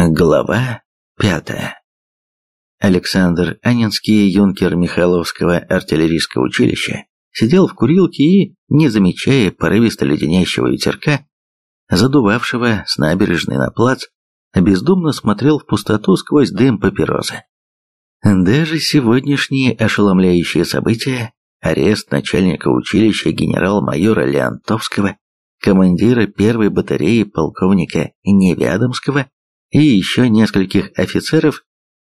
Глава пятая. Александр Анинский, юнкер Михайловского артиллерийского училища, сидел в курилке и, не замечая порывисто леденящего ветерка, задувавшего с набережной на плац, бездумно смотрел в пустоту сквозь дым папиросы. Даже сегодняшние ошеломляющие события, арест начальника училища генерал-майора Леонтовского, командира первой батареи полковника Невядомского и еще нескольких офицеров,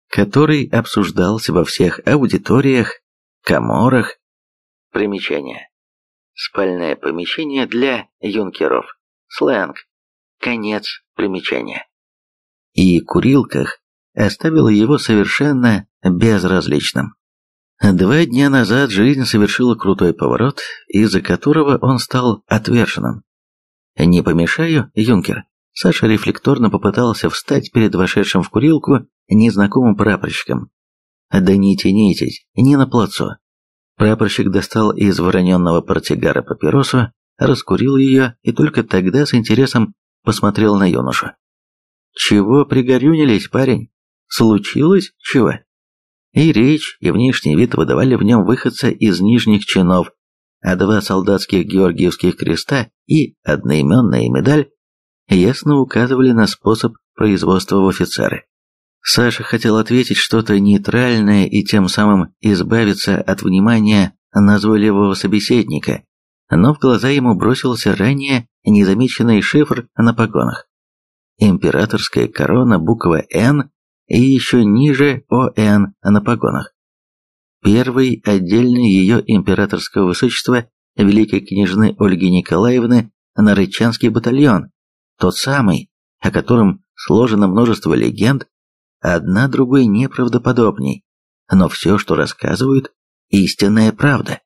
который обсуждался во всех аудиториях, коморах. Примечание. Спальное помещение для юнкеров. Сленг. Конец примечания. И курилках оставило его совершенно безразличным. Два дня назад жизнь совершила крутой поворот, из-за которого он стал отверженным. «Не помешаю, юнкер?» Саша рефлекторно попытался встать перед вошедшим в курилку незнакомым прапорщиком. «Да не тянитесь, не на плацу». Прапорщик достал из вороненного портсигара папиросу, раскурил ее и только тогда с интересом посмотрел на юношу. «Чего пригорюнились, парень? Случилось чего?» И речь, и внешний вид выдавали в нем выходца из нижних чинов, а два солдатских георгиевских креста и одноименная медаль ясно указывали на способ производства в офицеры. Саша хотел ответить что-то нейтральное и тем самым избавиться от внимания назойливого собеседника, но в глаза ему бросился ранее незамеченный шифр на погонах. Императорская корона, буква «Н» и еще ниже «ОН» на погонах. Первый отдельный ее императорского высочества великой княжны Ольги Николаевны Нарычанский батальон, тот самый, о котором сложено множество легенд, одна другой неправдоподобней, но все, что рассказывают, истинная правда.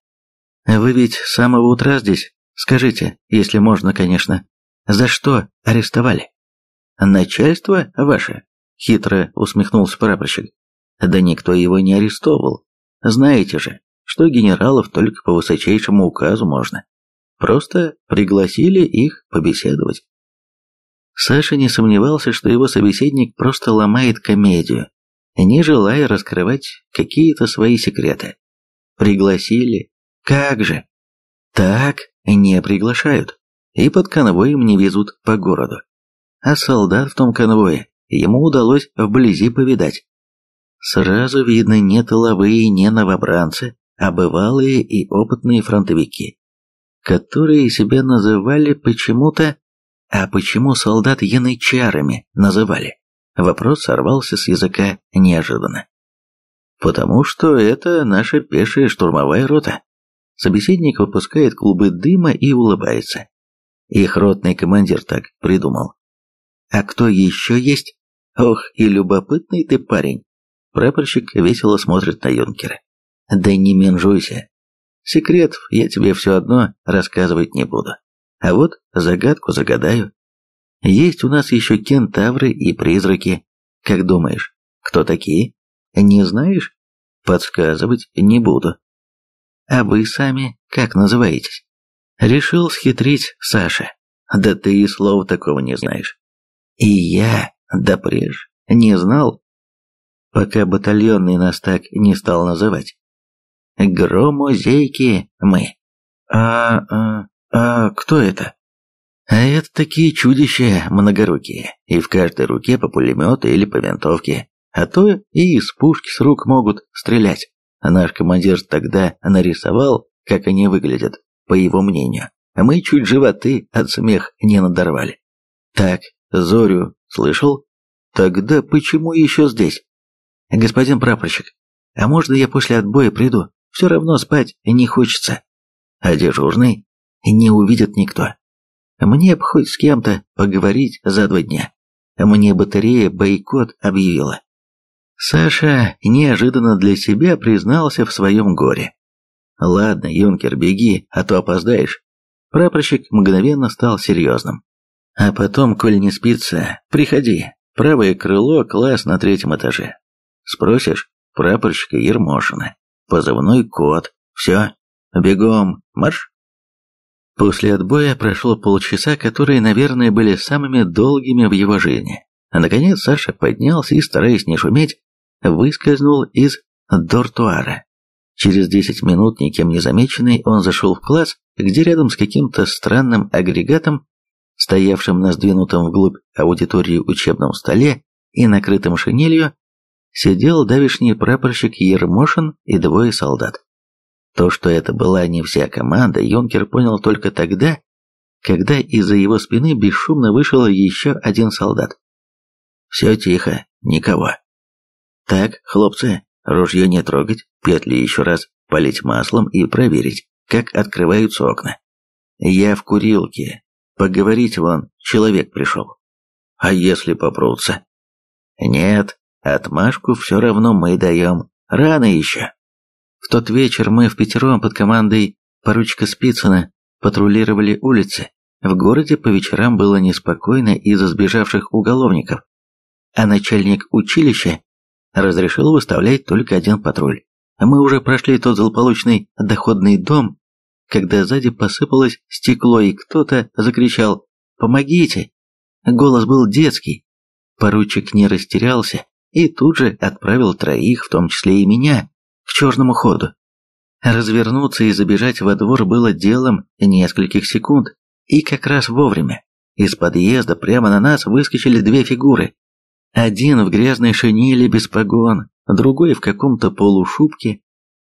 Вы ведь с самого утра здесь, скажите, если можно, конечно, за что арестовали? Начальство ваше? Хитро усмехнулся прапорщик. Да никто его не арестовывал. Знаете же, что генералов только по высочайшему указу можно. Просто пригласили их побеседовать. Саша не сомневался, что его собеседник просто ломает комедию, не желая раскрывать какие-то свои секреты. Пригласили? Как же? Так не приглашают. И под конвоем не везут по городу. А солдат в том конвое ему удалось вблизи повидать. Сразу видно не тыловые, не новобранцы, а бывалые и опытные фронтовики, которые себя называли почему-то а почему солдат янычарами называли? Вопрос сорвался с языка неожиданно. Потому что это наша пешая штурмовая рота. Собеседник выпускает клубы дыма и улыбается. Их ротный командир так придумал. А кто еще есть? Ох, и любопытный ты парень. Прапорщик весело смотрит на юнкера. Да не менжуйся. Секретов я тебе все одно рассказывать не буду. А вот загадку загадаю. Есть у нас еще кентавры и призраки. Как думаешь, кто такие? Не знаешь? Подсказывать не буду. А вы сами как называетесь? Решил схитрить Саша. Да ты и слова такого не знаешь. И я, да преж, не знал, пока батальонный нас так не стал называть. Громозейки мы. А, а, а кто это? А это такие чудища многорукие, и в каждой руке по пулемету или по винтовке, а то и из пушки с рук могут стрелять. Наш командир тогда нарисовал, как они выглядят, по его мнению. Мы чуть животы от смех не надорвали. Так, Зорю слышал? Тогда почему еще здесь? Господин прапорщик, а можно я после отбоя приду? Все равно спать не хочется. А дежурный? Не увидит никто. Мне б хоть с кем-то поговорить за два дня. Мне батарея бойкот объявила. Саша неожиданно для себя признался в своем горе. «Ладно, юнкер, беги, а то опоздаешь». Прапорщик мгновенно стал серьезным. «А потом, коль не спится, приходи. Правое крыло, класс на третьем этаже. Спросишь, прапорщика Ермошина. Позывной код. Все, бегом, марш!» После отбоя прошло полчаса, которые, наверное, были самыми долгими в его жизни. Наконец Саша поднялся и, стараясь не шуметь, выскользнул из дортуара. Через десять минут, никем не замеченный, он зашел в класс, где рядом с каким-то странным агрегатом, стоявшим на сдвинутом вглубь аудитории учебном столе и накрытым шинелью, сидел давишний прапорщик Ермошин и двое солдат. То, что это была не вся команда, юнкер понял только тогда, когда из-за его спины бесшумно вышел еще один солдат. «Все тихо, никого». «Так, хлопцы, ружье не трогать, петли еще раз полить маслом и проверить, как открываются окна. Я в курилке, поговорить вон, человек пришел. А если попрутся?» «Нет, отмашку все равно мы даем, рано еще». В тот вечер мы в пятером под командой поручика Спицына патрулировали улицы. В городе по вечерам было неспокойно из-за сбежавших уголовников, а начальник училища разрешил выставлять только один патруль. Мы уже прошли тот злополучный доходный дом, когда сзади посыпалось стекло, и кто-то закричал «Помогите!». Голос был детский. Поручик не растерялся и тут же отправил троих, в том числе и меня, к черному ходу. Развернуться и забежать во двор было делом нескольких секунд, и как раз вовремя. Из подъезда прямо на нас выскочили две фигуры. Один в грязной шинели без погон, другой в каком-то полушубке.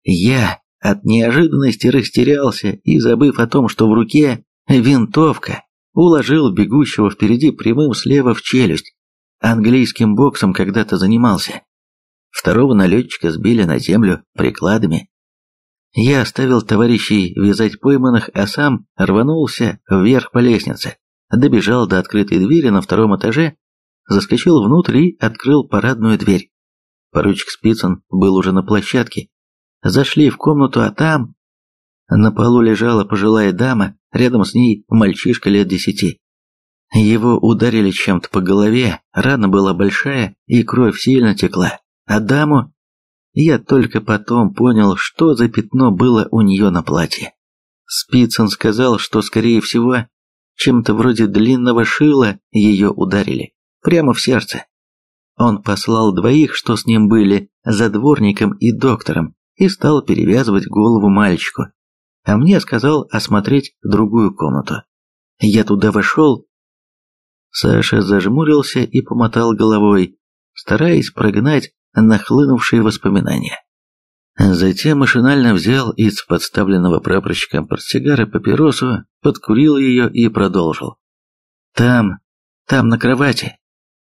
Я от неожиданности растерялся и, забыв о том, что в руке винтовка, уложил бегущего впереди прямым слева в челюсть. Английским боксом когда-то занимался. Второго налетчика сбили на землю прикладами. Я оставил товарищей вязать пойманных, а сам рванулся вверх по лестнице, добежал до открытой двери на втором этаже, заскочил внутрь и открыл парадную дверь. Поручик Спицын был уже на площадке. Зашли в комнату, а там... На полу лежала пожилая дама, рядом с ней мальчишка лет десяти. Его ударили чем-то по голове, рана была большая, и кровь сильно текла. Адаму, я только потом понял, что за пятно было у нее на платье. Спицын сказал, что, скорее всего, чем-то вроде длинного шила ее ударили, прямо в сердце. Он послал двоих, что с ним были, за дворником и доктором, и стал перевязывать голову мальчику. А мне сказал осмотреть другую комнату. Я туда вошел. Саша зажмурился и помотал головой, стараясь прогнать нахлынувшие воспоминания. Затем машинально взял из подставленного прапорщиком портсигара папиросу, подкурил ее и продолжил. «Там, там на кровати,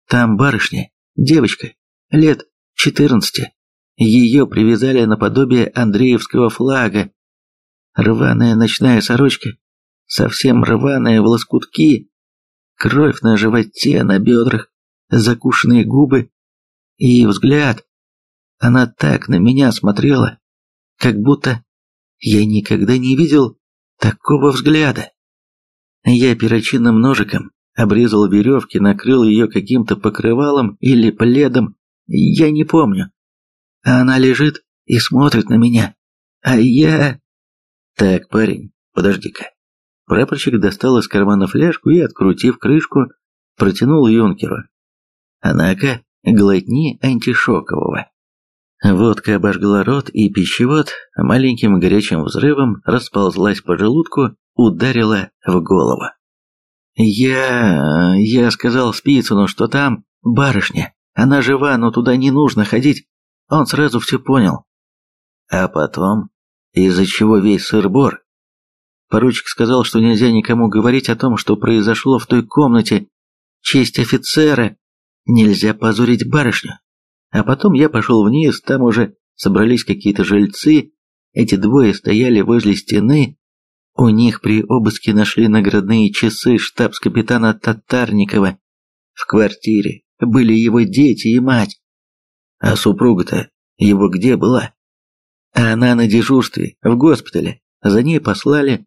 там барышня, девочка, лет четырнадцати. Ее привязали наподобие Андреевского флага. Рваная ночная сорочка, совсем рваная в лоскутки, кровь на животе, на бедрах, закушенные губы, и взгляд. Она так на меня смотрела, как будто я никогда не видел такого взгляда. Я перочинным ножиком обрезал веревки, накрыл ее каким-то покрывалом или пледом, я не помню. А она лежит и смотрит на меня, а я... Так, парень, подожди-ка. Прапорщик достал из кармана фляжку и, открутив крышку, протянул юнкеру. Однако, глотни антишокового. Водка обожгла рот и пищевод, маленьким горячим взрывом расползлась по желудку, ударила в голову. «Я... я сказал Спицыну, что там барышня. Она жива, но туда не нужно ходить. Он сразу все понял. А потом, из-за чего весь сыр-бор? Поручик сказал, что нельзя никому говорить о том, что произошло в той комнате. Честь офицера Нельзя позорить барышню. А потом я пошел вниз, там уже собрались какие-то жильцы, эти двое стояли возле стены, у них при обыске нашли наградные часы штабс-капитана Татарникова. В квартире были его дети и мать. А супруга-то его где была? А она на дежурстве, в госпитале. За ней послали.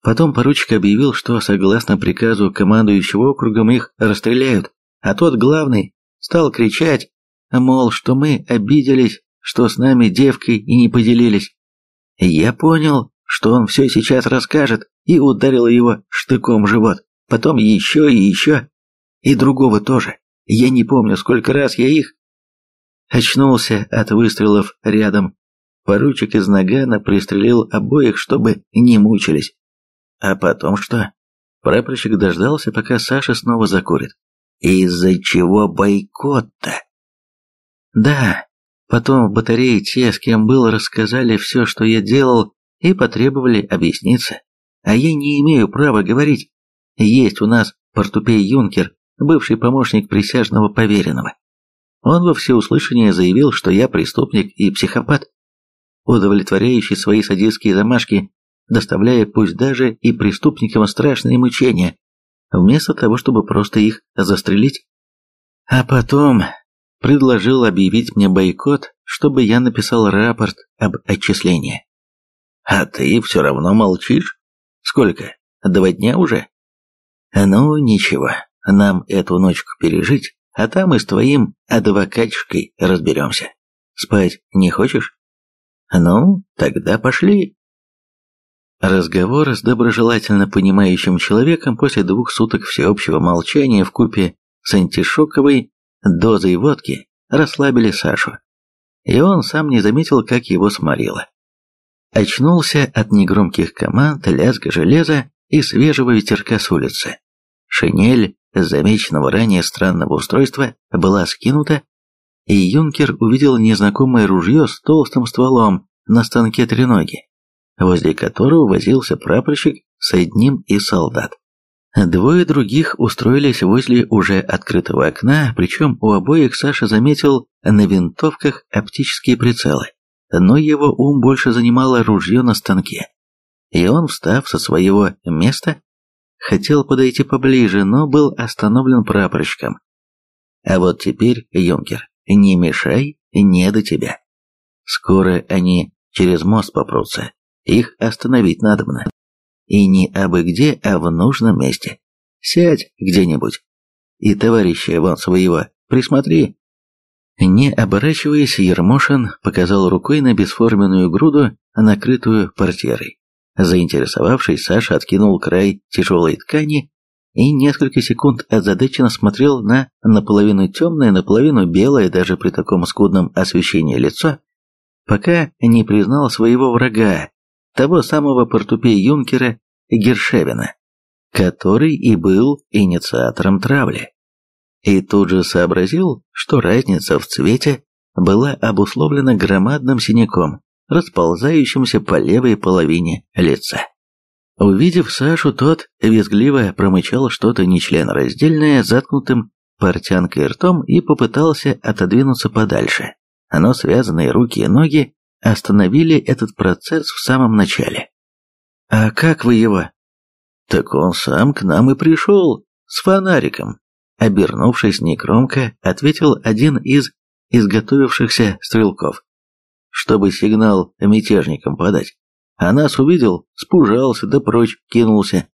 Потом поручик объявил, что, согласно приказу командующего округом, их расстреляют а тот главный стал кричать, мол, что мы обиделись, что с нами девкой и не поделились. Я понял, что он все сейчас расскажет, и ударил его штыком в живот, потом еще и еще, и другого тоже. Я не помню, сколько раз я их... Очнулся от выстрелов рядом. Поручик из нагана пристрелил обоих, чтобы не мучились. А потом что? Прапорщик дождался, пока Саша снова закурит. Из-за чего бойкот-то? Да, потом в батарее те, с кем был, рассказали все, что я делал, и потребовали объясниться. А я не имею права говорить. Есть у нас портупей Юнкер, бывший помощник присяжного поверенного. Он во всеуслышание заявил, что я преступник и психопат, удовлетворяющий свои садистские замашки, доставляя пусть даже и преступникам страшные мучения, вместо того, чтобы просто их застрелить. А потом предложил объявить мне бойкот, чтобы я написал рапорт об отчислении. А ты все равно молчишь? Сколько? Два дня уже? Ну, ничего, нам эту ночку пережить, а там и с твоим адвокатишкой разберемся. Спать не хочешь? Ну, тогда пошли. Разговор с доброжелательно понимающим человеком после двух суток всеобщего молчания в купе с антишоковой дозой водки расслабили Сашу. И он сам не заметил, как его сморило. Очнулся от негромких команд, лязга железа и свежего ветерка с улицы. Шинель замеченного ранее странного устройства была скинута, и юнкер увидел незнакомое ружье с толстым стволом на станке треноги, возле которого возился прапорщик с одним из солдат. Двое других устроились возле уже открытого окна, причем у обоих Саша заметил на винтовках оптические прицелы, но его ум больше занимало ружье на станке. И он, встав со своего места, хотел подойти поближе, но был остановлен прапорщиком. А вот теперь, юнкер, не мешай, не до тебя. Скоро они через мост попрутся, их остановить надобно. И не абы где, а в нужном месте. Сядь где-нибудь. И товарища вон своего присмотри. Не оборачиваясь, Ермошин показал рукой на бесформенную груду, накрытую портьерой. Заинтересовавшись, Саша откинул край тяжелой ткани и несколько секунд озадаченно смотрел на наполовину темное, наполовину белое, даже при таком скудном освещении лицо, пока не признал своего врага, того самого портупея юнкера Гершевина, который и был инициатором травли. И тут же сообразил, что разница в цвете была обусловлена громадным синяком, расползающимся по левой половине лица. Увидев Сашу, тот визгливо промычал что-то нечленораздельное заткнутым портянкой ртом и попытался отодвинуться подальше. Но связанные руки и ноги остановили этот процесс в самом начале. «А как вы его?» «Так он сам к нам и пришел, с фонариком», обернувшись негромко, ответил один из изготовившихся стрелков чтобы сигнал мятежникам подать. А нас увидел, спужался да прочь кинулся.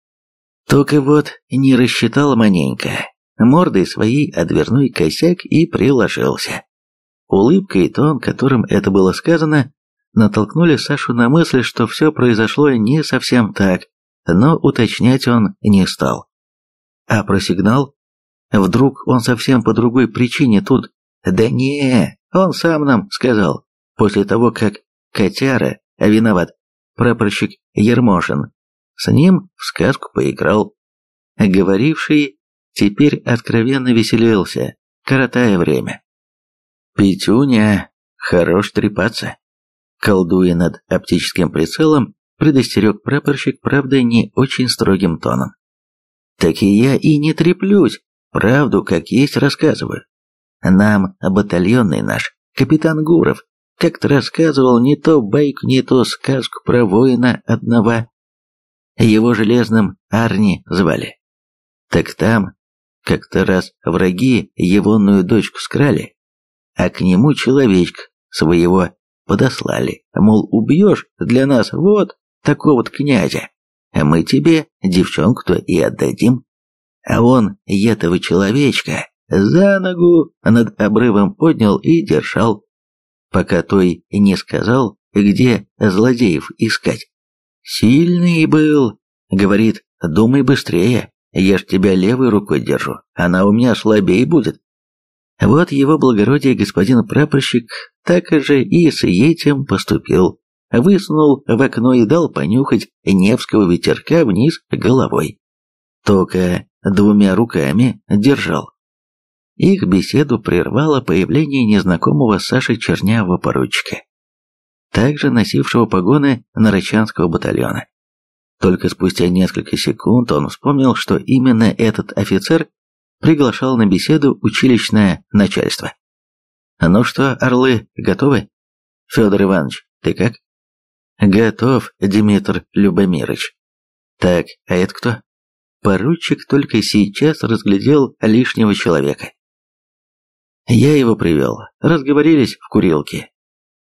Только вот не рассчитал маненько, мордой своей отверной косяк и приложился. Улыбка и тон, которым это было сказано, натолкнули Сашу на мысль, что все произошло не совсем так, но уточнять он не стал. А про сигнал? Вдруг он совсем по другой причине тут? Да не, он сам нам сказал после того, как котяра, а виноват, прапорщик Ермошин, с ним в сказку поиграл. Говоривший теперь откровенно веселился, коротая время. «Петюня, хорош трепаться!» Колдуя над оптическим прицелом, предостерег прапорщик, правда, не очень строгим тоном. «Так и я и не треплюсь, правду как есть рассказываю. Нам батальонный наш, капитан Гуров, как-то рассказывал не то байку, не то сказку про воина одного. Его железным Арни звали. Так там как-то раз враги егонную дочку скрали, а к нему человечка своего подослали. Мол, убьешь для нас вот такого-то князя, а мы тебе девчонку-то и отдадим. А он этого человечка за ногу над обрывом поднял и держал пока той не сказал, где злодеев искать. «Сильный был», — говорит, — «думай быстрее, я ж тебя левой рукой держу, она у меня слабее будет, Вот его благородие господин прапорщик так же и с этим поступил. Высунул в окно и дал понюхать Невского ветерка вниз головой. Только двумя руками держал. Их беседу прервало появление незнакомого Саши чернявого поручика, также носившего погоны Нарочанского батальона. Только спустя несколько секунд он вспомнил, что именно этот офицер приглашал на беседу училищное начальство. «Ну что, орлы, готовы? Федор Иванович, ты как?» «Готов, Дмитр Любомирович». «Так, а это кто?» Поручик только сейчас разглядел лишнего человека. Я его привел. Разговорились в курилке.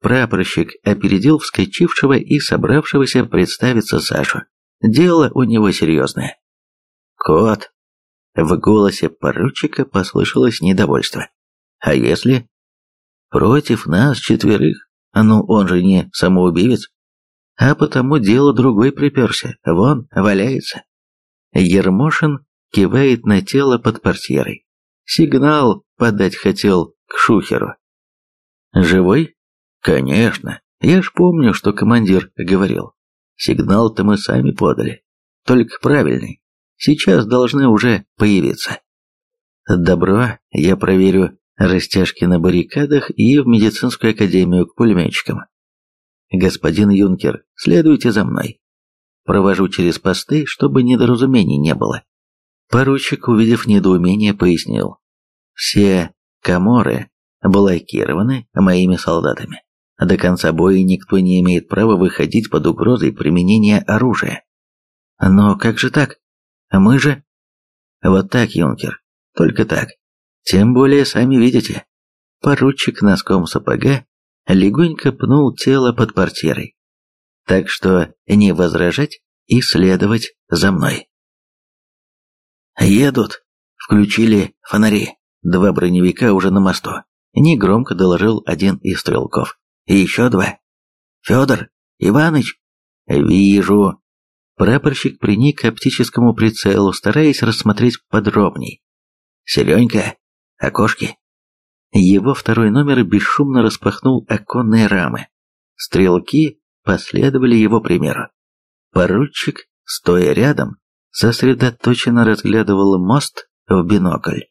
Прапорщик опередил вскочившего и собравшегося представиться Сашу. Дело у него серьезное. «Кот!» В голосе поручика послышалось недовольство. «А если?» «Против нас четверых? Ну, он же не самоубивец. А потому дело другой приперся. Вон, валяется». Ермошин кивает на тело под портьерой. Сигнал подать хотел к Шухеру. «Живой?» «Конечно. Я ж помню, что командир говорил. Сигнал-то мы сами подали. Только правильный. Сейчас должны уже появиться». «Добро, я проверю растяжки на баррикадах и в медицинскую академию к пулеметчикам. Господин юнкер, следуйте за мной. Провожу через посты, чтобы недоразумений не было». Поручик, увидев недоумение, пояснил. Все коморы блокированы моими солдатами. До конца боя никто не имеет права выходить под угрозой применения оружия. Но как же так? Мы же... Вот так, юнкер, только так. Тем более, сами видите. Поручик носком сапога легонько пнул тело под портьерой. Так что не возражать и следовать за мной. Едут. Включили фонари. Два броневика уже на мосту. Негромко доложил один из стрелков. Еще два. Федор, Иваныч. Вижу. Прапорщик приник к оптическому прицелу, стараясь рассмотреть подробней. Селенька, окошки. Его второй номер бесшумно распахнул оконные рамы. Стрелки последовали его примеру. Поручик, стоя рядом, сосредоточенно разглядывал мост в бинокль.